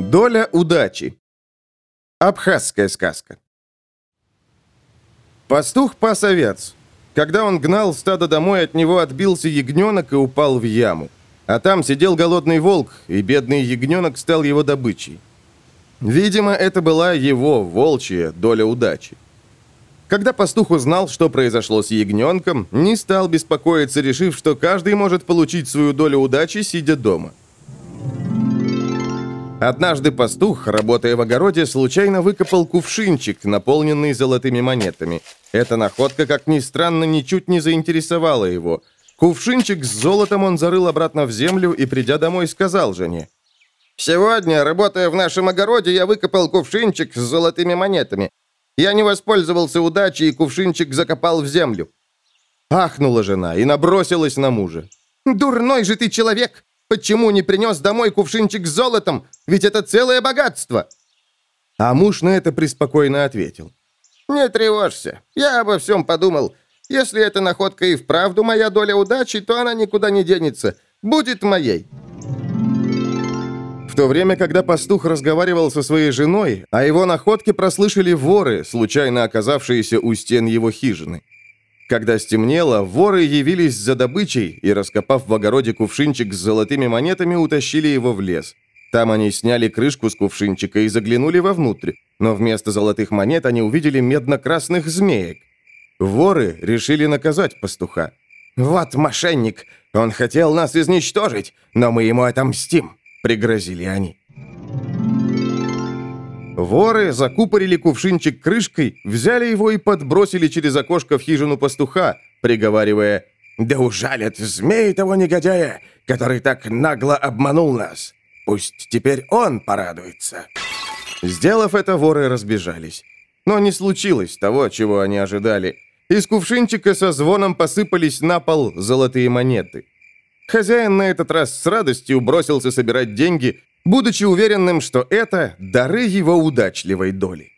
Доля удачи. Абхазская сказка. Пастух пас овец. Когда он гнал стадо домой, от него отбился ягненок и упал в яму. А там сидел голодный волк, и бедный ягненок стал его добычей. Видимо, это была его, волчья, доля удачи. Когда пастух узнал, что произошло с ягненком, не стал беспокоиться, решив, что каждый может получить свою долю удачи, сидя дома. Однажды пастух, работая в огороде, случайно выкопал кувшинчик, наполненный золотыми монетами. Эта находка, как ни странно, ничуть не заинтересовала его. Кувшинчик с золотом он зарыл обратно в землю и, придя домой, сказал жене. «Сегодня, работая в нашем огороде, я выкопал кувшинчик с золотыми монетами. Я не воспользовался удачей, и кувшинчик закопал в землю». Ахнула жена и набросилась на мужа. «Дурной же ты человек! Почему не принес домой кувшинчик с золотом? Ведь это целое богатство!» А муж на это преспокойно ответил. «Не тревожься. Я обо всем подумал. Если эта находка и вправду моя доля удачи, то она никуда не денется. Будет моей». В то время, когда пастух разговаривал со своей женой, о его находке прослышали воры, случайно оказавшиеся у стен его хижины. Когда стемнело, воры явились за добычей и, раскопав в огороде кувшинчик с золотыми монетами, утащили его в лес. Там они сняли крышку с кувшинчика и заглянули вовнутрь, но вместо золотых монет они увидели медно-красных змеек. Воры решили наказать пастуха. «Вот мошенник! Он хотел нас изничтожить, но мы ему отомстим!» — пригрозили они. Воры закупорили кувшинчик крышкой, взяли его и подбросили через окошко в хижину пастуха, приговаривая «Да ужалят змей того негодяя, который так нагло обманул нас! Пусть теперь он порадуется!» Сделав это, воры разбежались. Но не случилось того, чего они ожидали. Из кувшинчика со звоном посыпались на пол золотые монеты. Хозяин на этот раз с радостью бросился собирать деньги, будучи уверенным, что это дары его удачливой доли.